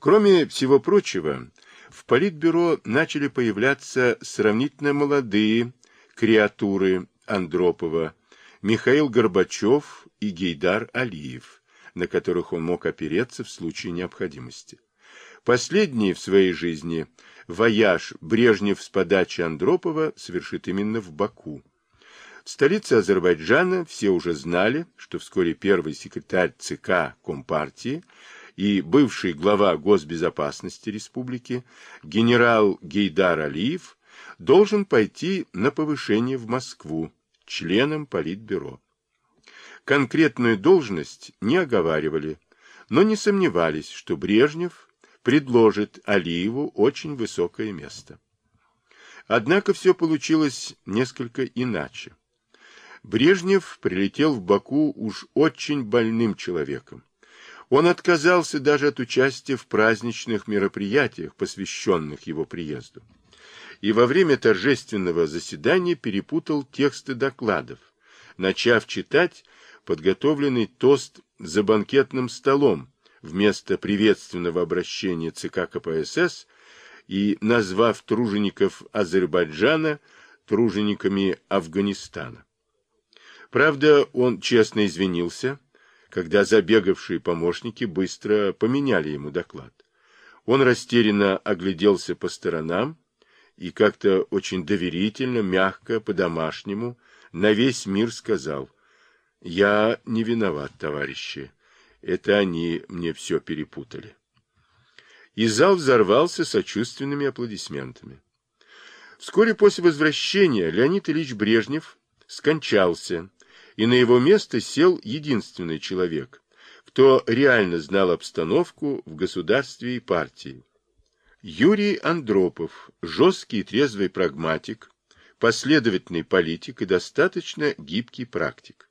Кроме всего прочего, в Политбюро начали появляться сравнительно молодые креатуры Андропова, Михаил Горбачев и Гейдар Алиев, на которых он мог опереться в случае необходимости. Последний в своей жизни вояж Брежнев с подачи Андропова совершит именно в Баку. В столице Азербайджана все уже знали, что вскоре первый секретарь ЦК Компартии и бывший глава госбезопасности республики генерал Гейдар Алиев должен пойти на повышение в Москву членом Политбюро. Конкретную должность не оговаривали, но не сомневались, что Брежнев предложит Алиеву очень высокое место. Однако все получилось несколько иначе. Брежнев прилетел в Баку уж очень больным человеком. Он отказался даже от участия в праздничных мероприятиях, посвященных его приезду. И во время торжественного заседания перепутал тексты докладов, начав читать подготовленный тост за банкетным столом, вместо приветственного обращения ЦК КПСС и назвав тружеников Азербайджана тружениками Афганистана. Правда, он честно извинился, когда забегавшие помощники быстро поменяли ему доклад. Он растерянно огляделся по сторонам и как-то очень доверительно, мягко, по-домашнему, на весь мир сказал, «Я не виноват, товарищи. Это они мне все перепутали. И зал взорвался сочувственными аплодисментами. Вскоре после возвращения Леонид Ильич Брежнев скончался, и на его место сел единственный человек, кто реально знал обстановку в государстве и партии. Юрий Андропов, жесткий и трезвый прагматик, последовательный политик и достаточно гибкий практик.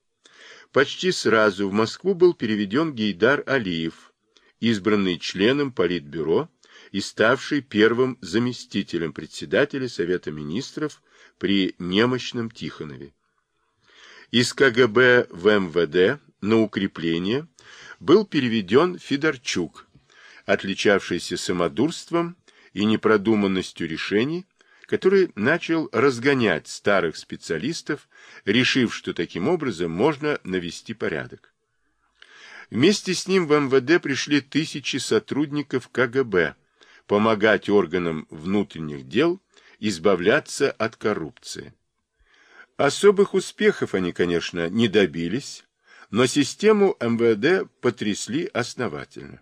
Почти сразу в Москву был переведен Гейдар Алиев, избранный членом Политбюро и ставший первым заместителем председателя Совета Министров при немощном Тихонове. Из КГБ в МВД на укрепление был переведен Федорчук, отличавшийся самодурством и непродуманностью решений, который начал разгонять старых специалистов, решив, что таким образом можно навести порядок. Вместе с ним в МВД пришли тысячи сотрудников КГБ помогать органам внутренних дел избавляться от коррупции. Особых успехов они, конечно, не добились, но систему МВД потрясли основательно.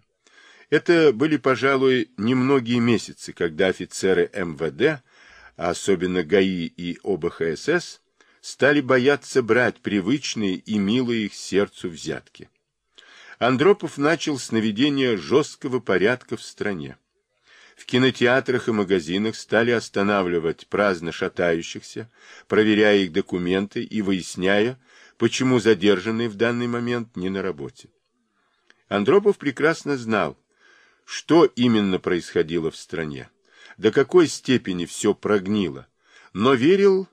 Это были, пожалуй, немногие месяцы, когда офицеры МВД а особенно ГАИ и ОБХСС, стали бояться брать привычные и милые их сердцу взятки. Андропов начал с наведения жесткого порядка в стране. В кинотеатрах и магазинах стали останавливать праздно шатающихся, проверяя их документы и выясняя, почему задержанные в данный момент не на работе. Андропов прекрасно знал, что именно происходило в стране до какой степени все прогнило, но верил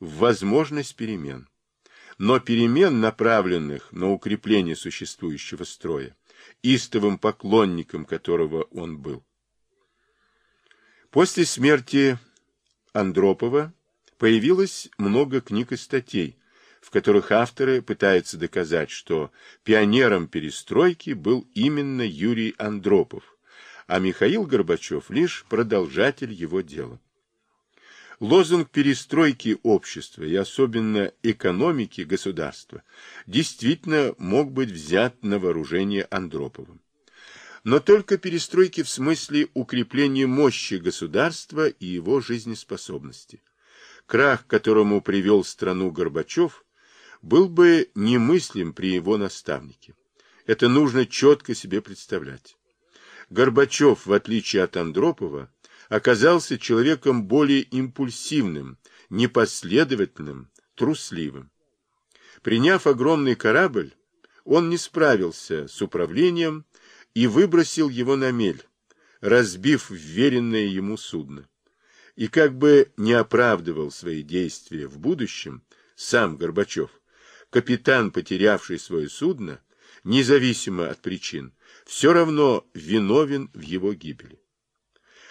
в возможность перемен. Но перемен, направленных на укрепление существующего строя, истовым поклонником которого он был. После смерти Андропова появилось много книг и статей, в которых авторы пытаются доказать, что пионером перестройки был именно Юрий Андропов, а Михаил Горбачев лишь продолжатель его дела. Лозунг перестройки общества и особенно экономики государства действительно мог быть взят на вооружение Андроповым. Но только перестройки в смысле укрепления мощи государства и его жизнеспособности. Крах, к которому привел страну Горбачев, был бы немыслим при его наставнике. Это нужно четко себе представлять. Горбачев, в отличие от Андропова, оказался человеком более импульсивным, непоследовательным, трусливым. Приняв огромный корабль, он не справился с управлением и выбросил его на мель, разбив вверенное ему судно. И как бы не оправдывал свои действия в будущем сам Горбачев, капитан, потерявший свое судно, независимо от причин, все равно виновен в его гибели.